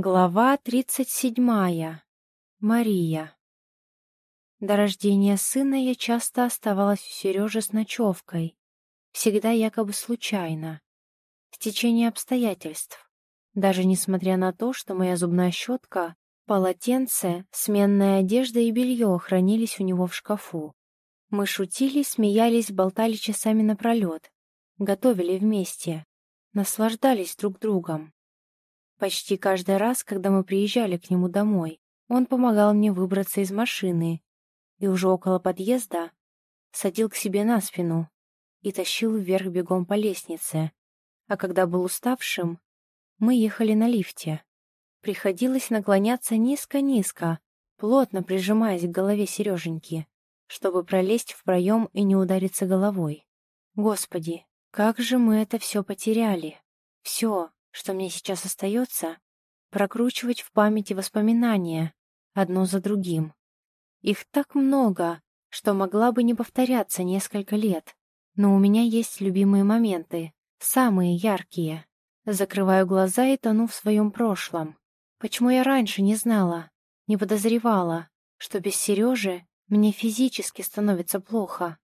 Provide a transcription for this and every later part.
Глава тридцать седьмая. Мария. До рождения сына я часто оставалась у Сережи с ночевкой, всегда якобы случайно, в течение обстоятельств, даже несмотря на то, что моя зубная щетка, полотенце, сменная одежда и белье хранились у него в шкафу. Мы шутили, смеялись, болтали часами напролет, готовили вместе, наслаждались друг другом. Почти каждый раз, когда мы приезжали к нему домой, он помогал мне выбраться из машины и уже около подъезда садил к себе на спину и тащил вверх бегом по лестнице. А когда был уставшим, мы ехали на лифте. Приходилось наклоняться низко-низко, плотно прижимаясь к голове Сереженьки, чтобы пролезть в проем и не удариться головой. Господи, как же мы это все потеряли! Все, что мне сейчас остается, прокручивать в памяти воспоминания, одно за другим. Их так много, что могла бы не повторяться несколько лет, но у меня есть любимые моменты, самые яркие. Закрываю глаза и тону в своем прошлом. Почему я раньше не знала, не подозревала, что без Сережи мне физически становится плохо?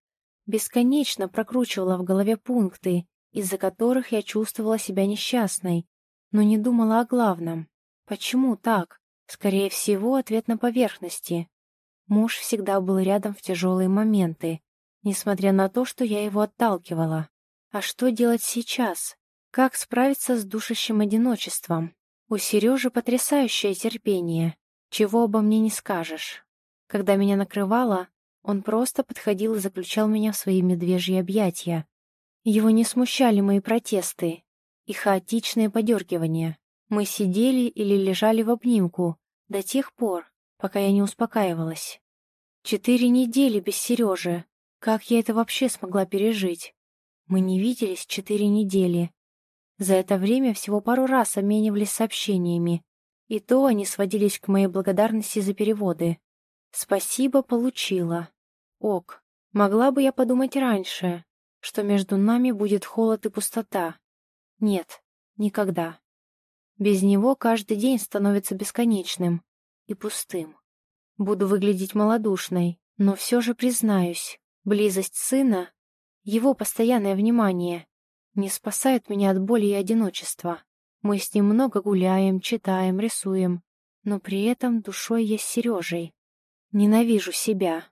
Бесконечно прокручивала в голове пункты, из-за которых я чувствовала себя несчастной, но не думала о главном. Почему так? Скорее всего, ответ на поверхности. Муж всегда был рядом в тяжелые моменты, несмотря на то, что я его отталкивала. А что делать сейчас? Как справиться с душащим одиночеством? У Сережи потрясающее терпение, чего обо мне не скажешь. Когда меня накрывало, он просто подходил и заключал меня в свои медвежьи объятия, его не смущали мои протесты и хаотичные подергивания. Мы сидели или лежали в обнимку до тех пор, пока я не успокаивалась. Четыре недели без Сережи. Как я это вообще смогла пережить? Мы не виделись четыре недели. За это время всего пару раз обменивались сообщениями, и то они сводились к моей благодарности за переводы. Спасибо, получила. Ок, могла бы я подумать раньше, что между нами будет холод и пустота. Нет, никогда. Без него каждый день становится бесконечным и пустым. Буду выглядеть малодушной, но все же признаюсь, близость сына, его постоянное внимание не спасает меня от боли и одиночества. Мы с ним много гуляем, читаем, рисуем, но при этом душой я с Сережей. Ненавижу себя.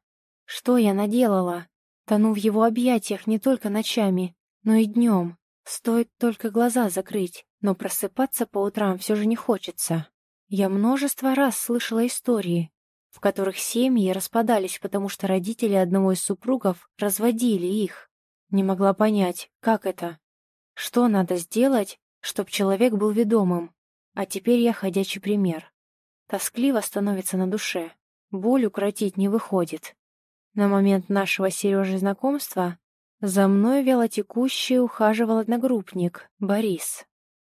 Что я наделала? Тону в его объятиях не только ночами, но и днем. Стоит только глаза закрыть, но просыпаться по утрам все же не хочется. Я множество раз слышала истории, в которых семьи распадались, потому что родители одного из супругов разводили их. Не могла понять, как это. Что надо сделать, чтобы человек был ведомым? А теперь я ходячий пример. Тоскливо становится на душе. Боль укротить не выходит. На момент нашего Сережи знакомства за мной велотекущий ухаживал одногруппник, Борис.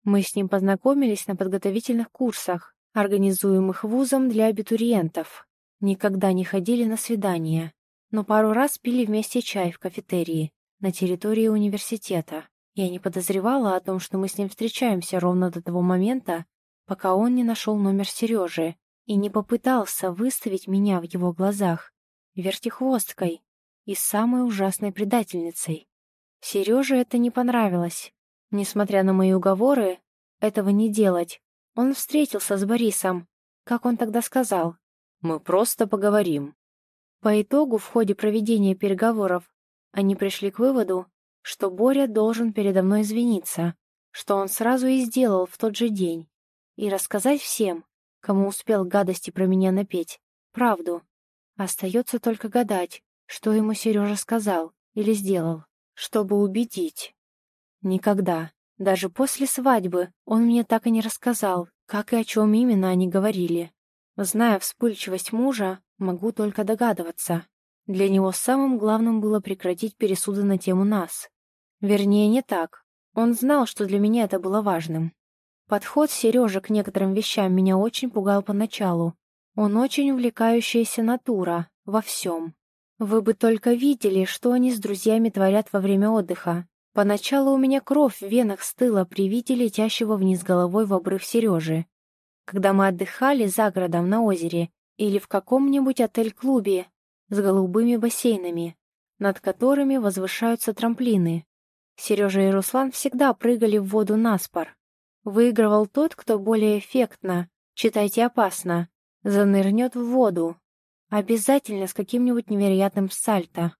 Мы с ним познакомились на подготовительных курсах, организуемых вузом для абитуриентов. Никогда не ходили на свидания, но пару раз пили вместе чай в кафетерии на территории университета. Я не подозревала о том, что мы с ним встречаемся ровно до того момента, пока он не нашел номер Сережи и не попытался выставить меня в его глазах вертихвосткой и самой ужасной предательницей. Сереже это не понравилось. Несмотря на мои уговоры, этого не делать, он встретился с Борисом. Как он тогда сказал? «Мы просто поговорим». По итогу, в ходе проведения переговоров, они пришли к выводу, что Боря должен передо мной извиниться, что он сразу и сделал в тот же день, и рассказать всем, кому успел гадости про меня напеть, правду. Остается только гадать, что ему Сережа сказал или сделал, чтобы убедить. Никогда, даже после свадьбы, он мне так и не рассказал, как и о чем именно они говорили. Зная вспыльчивость мужа, могу только догадываться. Для него самым главным было прекратить пересуды на тему нас. Вернее, не так. Он знал, что для меня это было важным. Подход Сережи к некоторым вещам меня очень пугал поначалу, он очень увлекающаяся натура во всем. Вы бы только видели, что они с друзьями творят во время отдыха. Поначалу у меня кровь в венах стыла при виде летящего вниз головой в обрыв Сережи. когда мы отдыхали за городом на озере или в каком-нибудь отель-клубе с голубыми бассейнами, над которыми возвышаются трамплины. Сережа и Руслан всегда прыгали в воду наспор. Выигрывал тот, кто более эффектно, читайте опасно, занырнет в воду. Обязательно с каким-нибудь невероятным сальто.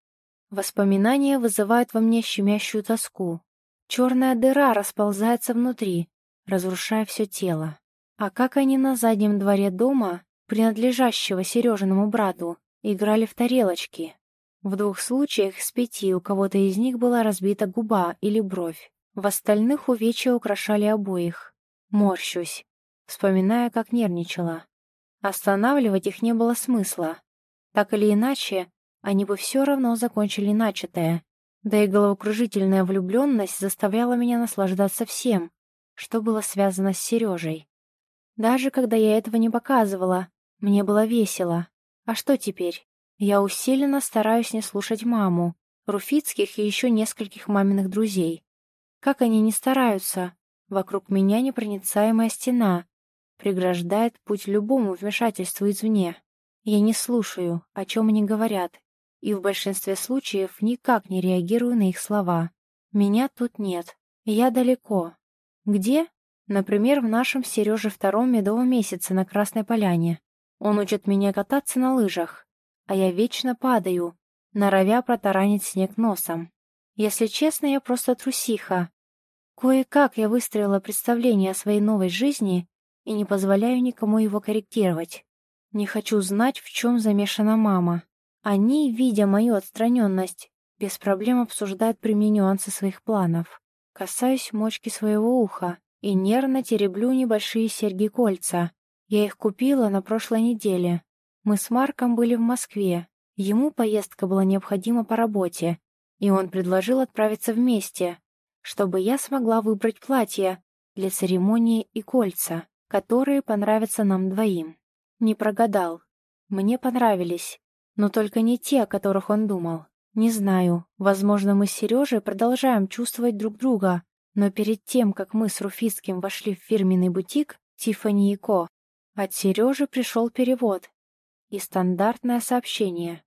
Воспоминания вызывают во мне щемящую тоску. Черная дыра расползается внутри, разрушая все тело. А как они на заднем дворе дома, принадлежащего Сережиному брату, играли в тарелочки. В двух случаях с пяти у кого-то из них была разбита губа или бровь. В остальных увечья украшали обоих. Морщусь, вспоминая, как нервничала. Останавливать их не было смысла. Так или иначе, они бы все равно закончили начатое. Да и головокружительная влюбленность заставляла меня наслаждаться всем, что было связано с Сережей. Даже когда я этого не показывала, мне было весело. А что теперь? Я усиленно стараюсь не слушать маму, Руфицких и еще нескольких маминых друзей. Как они не стараются? Вокруг меня непроницаемая стена, преграждает путь любому вмешательству извне. Я не слушаю, о чем они говорят, и в большинстве случаев никак не реагирую на их слова. Меня тут нет, я далеко. Где? Например, в нашем Сереже втором медовом месяце на Красной Поляне. Он учит меня кататься на лыжах, а я вечно падаю, норовя протаранить снег носом. Если честно, я просто трусиха. Кое-как я выстроила представление о своей новой жизни и не позволяю никому его корректировать. Не хочу знать, в чем замешана мама. Они, видя мою отстраненность, без проблем обсуждают при мне нюансы своих планов. Касаюсь мочки своего уха и нервно тереблю небольшие серьги-кольца. Я их купила на прошлой неделе. Мы с Марком были в Москве. Ему поездка была необходима по работе, и он предложил отправиться вместе, чтобы я смогла выбрать платье для церемонии и кольца, которые понравятся нам двоим. Не прогадал. Мне понравились, но только не те, о которых он думал. Не знаю, возможно, мы с Сережей продолжаем чувствовать друг друга, но перед тем, как мы с Руфицким вошли в фирменный бутик Тиффани и Ко, от Сережи пришел перевод и стандартное сообщение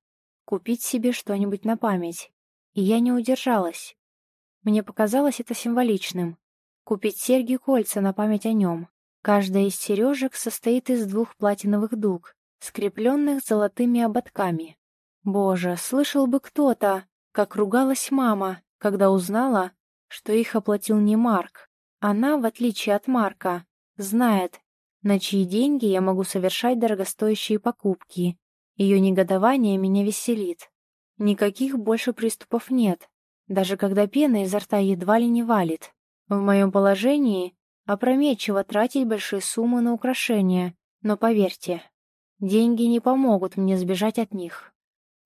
«Купить себе что-нибудь на память». И я не удержалась. Мне показалось это символичным. Купить серьги-кольца на память о нем. Каждая из сережек состоит из двух платиновых дуг, скрепленных золотыми ободками. Боже, слышал бы кто-то, как ругалась мама, когда узнала, что их оплатил не Марк. Она, в отличие от Марка, знает, на чьи деньги я могу совершать дорогостоящие покупки. Ее негодование меня веселит. Никаких больше приступов нет, даже когда пена изо рта едва ли не валит. В моем положении опрометчиво тратить большие суммы на украшения, но поверьте, Деньги не помогут мне сбежать от них.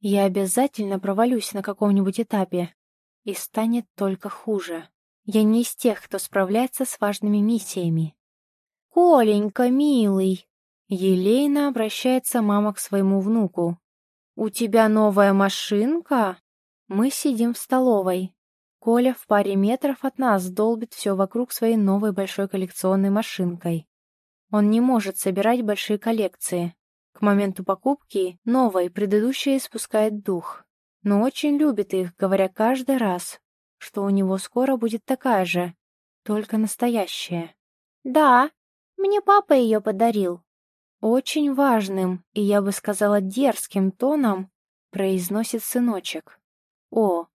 Я обязательно провалюсь на каком-нибудь этапе, и станет только хуже. Я не из тех, кто справляется с важными миссиями. «Коленька, милый!» Елейно обращается мама к своему внуку. «У тебя новая машинка?» Мы сидим в столовой. Коля в паре метров от нас долбит все вокруг своей новой большой коллекционной машинкой. Он не может собирать большие коллекции. К моменту покупки новой предыдущая испускает дух, но очень любит их, говоря каждый раз, что у него скоро будет такая же, только настоящая. «Да, мне папа ее подарил». Очень важным, и я бы сказала дерзким тоном, произносит сыночек. «О,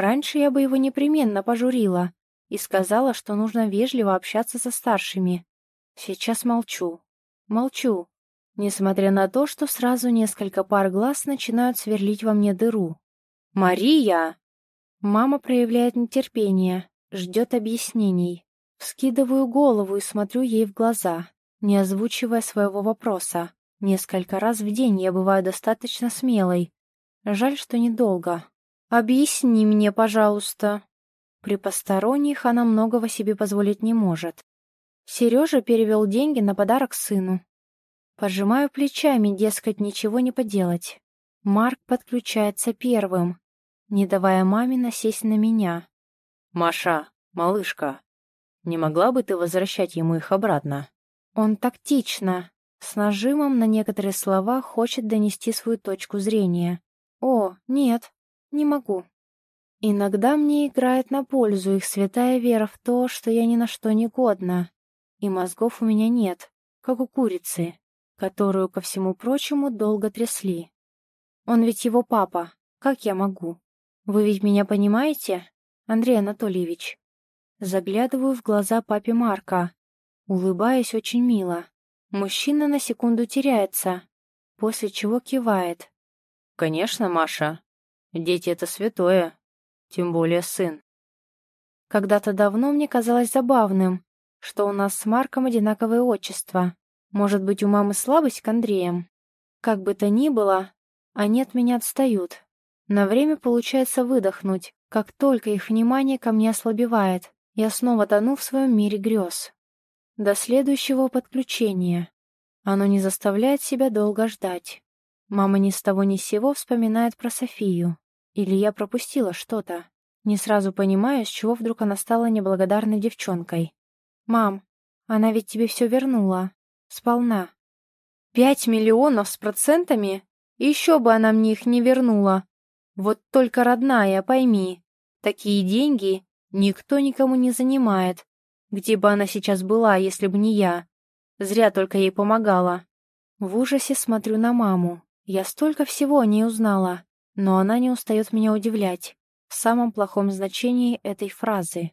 раньше я бы его непременно пожурила и сказала, что нужно вежливо общаться со старшими. Сейчас молчу. Молчу, несмотря на то, что сразу несколько пар глаз начинают сверлить во мне дыру. «Мария!» Мама проявляет нетерпение, ждет объяснений. Вскидываю голову и смотрю ей в глаза, не озвучивая своего вопроса. Несколько раз в день я бываю достаточно смелой. Жаль, что недолго. «Объясни мне, пожалуйста». При посторонних она многого себе позволить не может. Сережа перевел деньги на подарок сыну. Пожимаю плечами, дескать, ничего не поделать. Марк подключается первым, не давая маме насесть на меня. «Маша, малышка, не могла бы ты возвращать ему их обратно?» Он тактично, с нажимом на некоторые слова хочет донести свою точку зрения. О, нет, не могу. Иногда мне играет на пользу их святая вера в то, что я ни на что не годна, и мозгов у меня нет, как у курицы, которую, ко всему прочему, долго трясли. Он ведь его папа, как я могу? Вы ведь меня понимаете, Андрей Анатольевич? Заглядываю в глаза папе Марка, улыбаясь очень мило. Мужчина на секунду теряется, после чего кивает. «Конечно, Маша. Дети — это святое, тем более сын. Когда-то давно мне казалось забавным, что у нас с Марком одинаковое отчество. Может быть, у мамы слабость к Андреям? Как бы то ни было, они от меня отстают. На время получается выдохнуть, как только их внимание ко мне ослабевает, я снова тону в своем мире грез. До следующего подключения. Оно не заставляет себя долго ждать. Мама ни с того ни с сего вспоминает про Софию. Или я пропустила что-то. Не сразу понимаю, с чего вдруг она стала неблагодарной девчонкой. «Мам, она ведь тебе все вернула. Сполна». «Пять миллионов с процентами? Еще бы она мне их не вернула. Вот только, родная, пойми, такие деньги никто никому не занимает. Где бы она сейчас была, если бы не я? Зря только ей помогала». В ужасе смотрю на маму. Я столько всего о ней узнала. Но она не устает меня удивлять. В самом плохом значении этой фразы.